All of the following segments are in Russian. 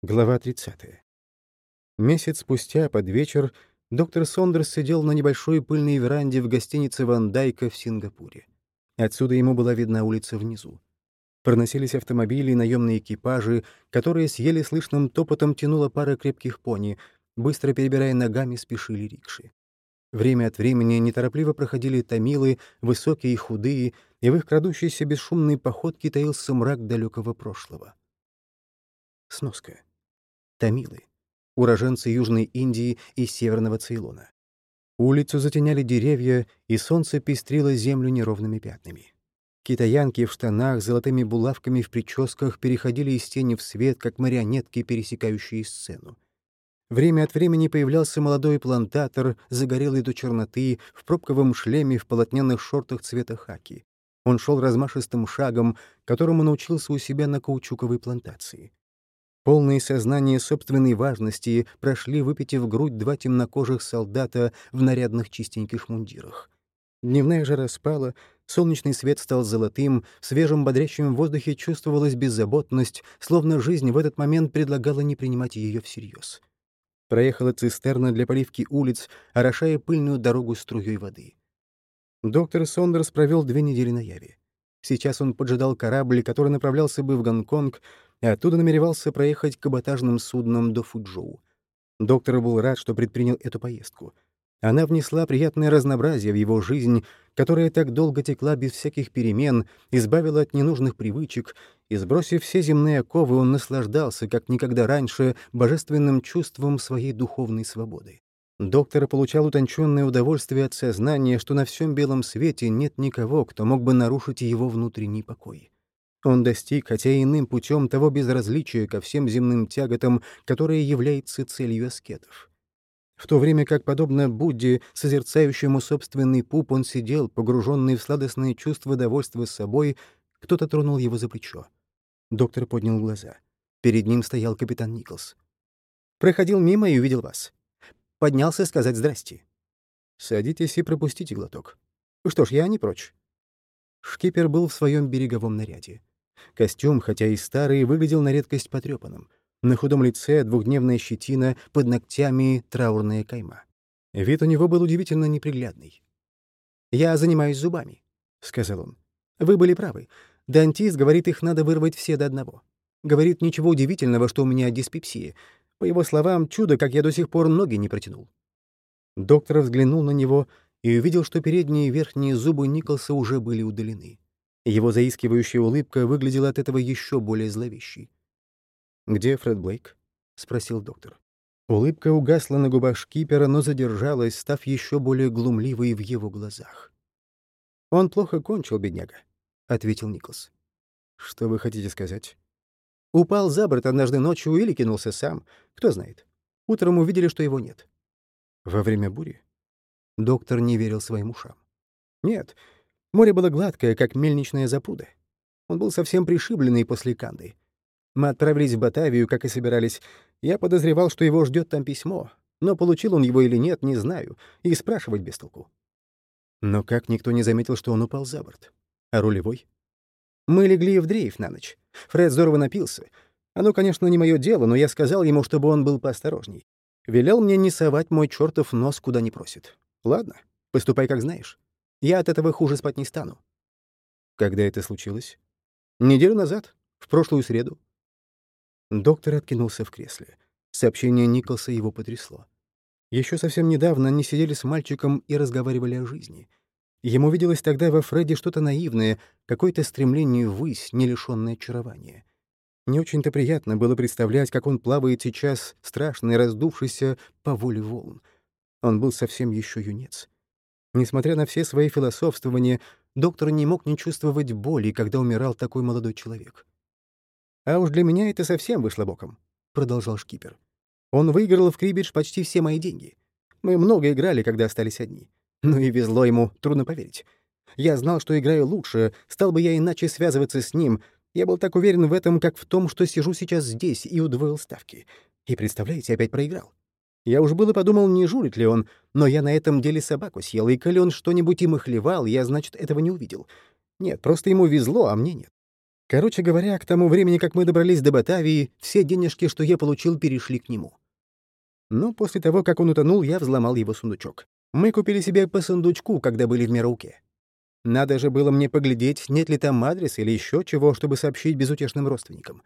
Глава 30. Месяц спустя, под вечер, доктор Сондерс сидел на небольшой пыльной веранде в гостинице «Ван Дайка» в Сингапуре. Отсюда ему была видна улица внизу. Проносились автомобили и наемные экипажи, которые с еле слышным топотом тянула пара крепких пони, быстро перебирая ногами, спешили рикши. Время от времени неторопливо проходили томилы, высокие и худые, и в их крадущейся бесшумной походке таился мрак далекого прошлого. Сноска. Тамилы, уроженцы Южной Индии и Северного Цейлона. Улицу затеняли деревья, и солнце пестрило землю неровными пятнами. Китаянки в штанах, золотыми булавками в прическах переходили из тени в свет, как марионетки, пересекающие сцену. Время от времени появлялся молодой плантатор, загорелый до черноты, в пробковом шлеме, в полотняных шортах цвета хаки. Он шел размашистым шагом, которому научился у себя на каучуковой плантации. Полные сознания собственной важности прошли, выпитив грудь два темнокожих солдата в нарядных чистеньких мундирах. Дневная жара спала, солнечный свет стал золотым, в свежем бодрящем воздухе чувствовалась беззаботность, словно жизнь в этот момент предлагала не принимать ее всерьез. Проехала цистерна для поливки улиц, орошая пыльную дорогу струей воды. Доктор Сондерс провел две недели на Яве. Сейчас он поджидал корабль, который направлялся бы в Гонконг, и оттуда намеревался проехать каботажным судном до Фуджоу. Доктор был рад, что предпринял эту поездку. Она внесла приятное разнообразие в его жизнь, которая так долго текла без всяких перемен, избавила от ненужных привычек, и, сбросив все земные оковы, он наслаждался, как никогда раньше, божественным чувством своей духовной свободы. Доктор получал утонченное удовольствие от сознания, что на всем белом свете нет никого, кто мог бы нарушить его внутренний покой. Он достиг, хотя и иным путем, того безразличия ко всем земным тяготам, которое является целью аскетов. В то время как, подобно Будде, созерцающему собственный пуп, он сидел, погруженный в сладостные чувства довольства собой, кто-то тронул его за плечо. Доктор поднял глаза. Перед ним стоял капитан Николс. «Проходил мимо и увидел вас. Поднялся сказать здрасте. Садитесь и пропустите глоток. Что ж, я не прочь». Шкипер был в своем береговом наряде. Костюм, хотя и старый, выглядел на редкость потрепанным. На худом лице двухдневная щетина, под ногтями траурная кайма. Вид у него был удивительно неприглядный. «Я занимаюсь зубами», — сказал он. «Вы были правы. Дантист говорит, их надо вырвать все до одного. Говорит, ничего удивительного, что у меня диспепсия. По его словам, чудо, как я до сих пор ноги не протянул». Доктор взглянул на него и увидел, что передние и верхние зубы Николса уже были удалены. Его заискивающая улыбка выглядела от этого еще более зловещей. «Где Фред Блейк?» — спросил доктор. Улыбка угасла на губах шкипера, но задержалась, став еще более глумливой в его глазах. «Он плохо кончил, бедняга», — ответил Николс. «Что вы хотите сказать?» «Упал за борт однажды ночью или кинулся сам. Кто знает. Утром увидели, что его нет». «Во время бури?» Доктор не верил своим ушам. «Нет, Море было гладкое, как мельничная запруда. Он был совсем пришибленный после Канды. Мы отправились в Батавию, как и собирались. Я подозревал, что его ждет там письмо. Но получил он его или нет, не знаю. И спрашивать без толку. Но как никто не заметил, что он упал за борт? А рулевой? Мы легли в дрейф на ночь. Фред здорово напился. Оно, конечно, не мое дело, но я сказал ему, чтобы он был поосторожней. Велел мне не совать мой чертов нос, куда не просит. Ладно, поступай, как знаешь. Я от этого хуже спать не стану. Когда это случилось? Неделю назад, в прошлую среду. Доктор откинулся в кресле. Сообщение Николса его потрясло. Еще совсем недавно они сидели с мальчиком и разговаривали о жизни. Ему виделось тогда во Фредди что-то наивное, какое-то стремление ввысь, не лишённое очарования. Не очень-то приятно было представлять, как он плавает сейчас, страшный, раздувшийся по воле волн. Он был совсем еще юнец. Несмотря на все свои философствования, доктор не мог не чувствовать боли, когда умирал такой молодой человек. «А уж для меня это совсем вышло боком», — продолжал шкипер. «Он выиграл в крибидж почти все мои деньги. Мы много играли, когда остались одни. Ну и везло ему, трудно поверить. Я знал, что играю лучше, стал бы я иначе связываться с ним. Я был так уверен в этом, как в том, что сижу сейчас здесь, и удвоил ставки. И, представляете, опять проиграл. Я уж было подумал, не журит ли он, но я на этом деле собаку съел, и коли он что-нибудь им и хлевал, я, значит, этого не увидел. Нет, просто ему везло, а мне нет. Короче говоря, к тому времени, как мы добрались до Батавии, все денежки, что я получил, перешли к нему. Но после того, как он утонул, я взломал его сундучок. Мы купили себе по сундучку, когда были в Мирауке. Надо же было мне поглядеть, нет ли там адреса или еще чего, чтобы сообщить безутешным родственникам.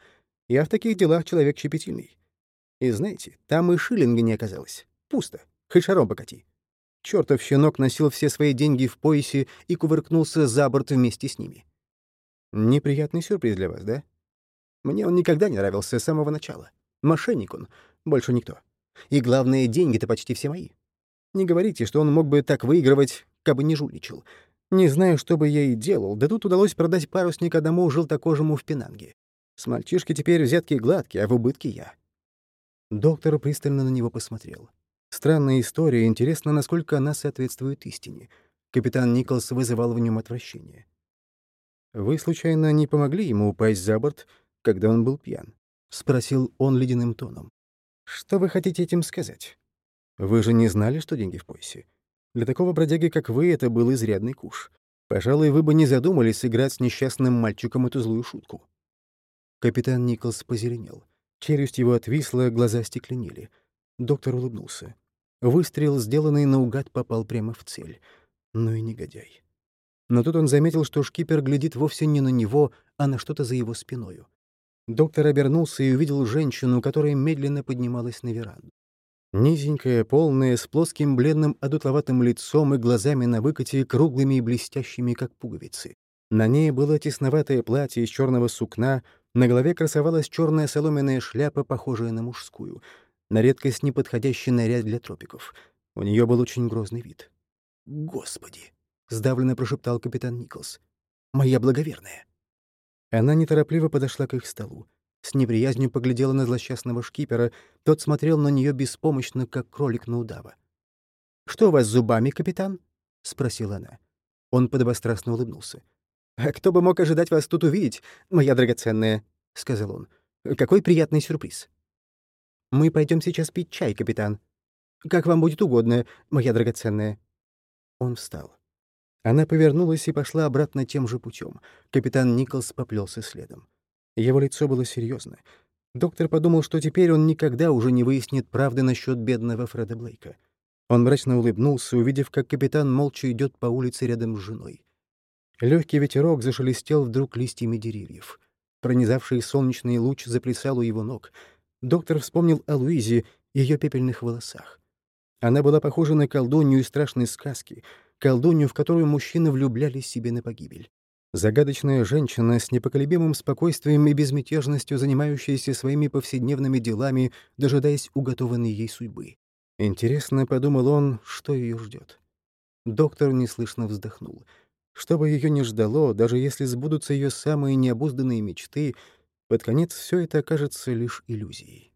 Я в таких делах человек щепетильный. И знаете, там и шиллинга не оказалось. Пусто. Хоть шаром покати. Чёртов щенок носил все свои деньги в поясе и кувыркнулся за борт вместе с ними. Неприятный сюрприз для вас, да? Мне он никогда не нравился с самого начала. Мошенник он, больше никто. И главное, деньги-то почти все мои. Не говорите, что он мог бы так выигрывать, кабы не жульничал. Не знаю, что бы я и делал, да тут удалось продать парусника одному желтокожему в Пенанге. С мальчишки теперь взятки гладкие, а в убытке я. Доктор пристально на него посмотрел. Странная история, интересно, насколько она соответствует истине. Капитан Николс вызывал в нем отвращение. «Вы, случайно, не помогли ему упасть за борт, когда он был пьян?» — спросил он ледяным тоном. «Что вы хотите этим сказать? Вы же не знали, что деньги в поясе? Для такого бродяги, как вы, это был изрядный куш. Пожалуй, вы бы не задумались сыграть с несчастным мальчиком эту злую шутку». Капитан Николс позеленел. Челюсть его отвисла, глаза стекленели. Доктор улыбнулся. Выстрел, сделанный наугад, попал прямо в цель. Ну и негодяй. Но тут он заметил, что шкипер глядит вовсе не на него, а на что-то за его спиною. Доктор обернулся и увидел женщину, которая медленно поднималась на веранду. Низенькая, полная, с плоским бледным одутловатым лицом и глазами на выкате, круглыми и блестящими, как пуговицы. На ней было тесноватое платье из черного сукна, на голове красовалась черная соломенная шляпа, похожая на мужскую. На редкость неподходящий наряд для тропиков. У нее был очень грозный вид. «Господи!» — сдавленно прошептал капитан Николс. «Моя благоверная!» Она неторопливо подошла к их столу. С неприязнью поглядела на злосчастного шкипера, тот смотрел на нее беспомощно, как кролик на удава. «Что у вас с зубами, капитан?» — спросила она. Он подобострастно улыбнулся. «А кто бы мог ожидать вас тут увидеть, моя драгоценная?» — сказал он. «Какой приятный сюрприз!» «Мы пойдем сейчас пить чай, капитан. Как вам будет угодно, моя драгоценная». Он встал. Она повернулась и пошла обратно тем же путем. Капитан Николс поплелся следом. Его лицо было серьезно. Доктор подумал, что теперь он никогда уже не выяснит правды насчет бедного Фреда Блейка. Он мрачно улыбнулся, увидев, как капитан молча идет по улице рядом с женой. Легкий ветерок зашелестел вдруг листьями деревьев. Пронизавший солнечный луч заплясал у его ног. Доктор вспомнил о Луизе и ее пепельных волосах. Она была похожа на колдунью из страшной сказки, колдунью, в которую мужчины влюблялись себе на погибель. Загадочная женщина с непоколебимым спокойствием и безмятежностью, занимающаяся своими повседневными делами, дожидаясь уготованной ей судьбы. Интересно, — подумал он, — что ее ждет. Доктор неслышно вздохнул. Что бы ее ни ждало, даже если сбудутся ее самые необузданные мечты, под конец все это окажется лишь иллюзией.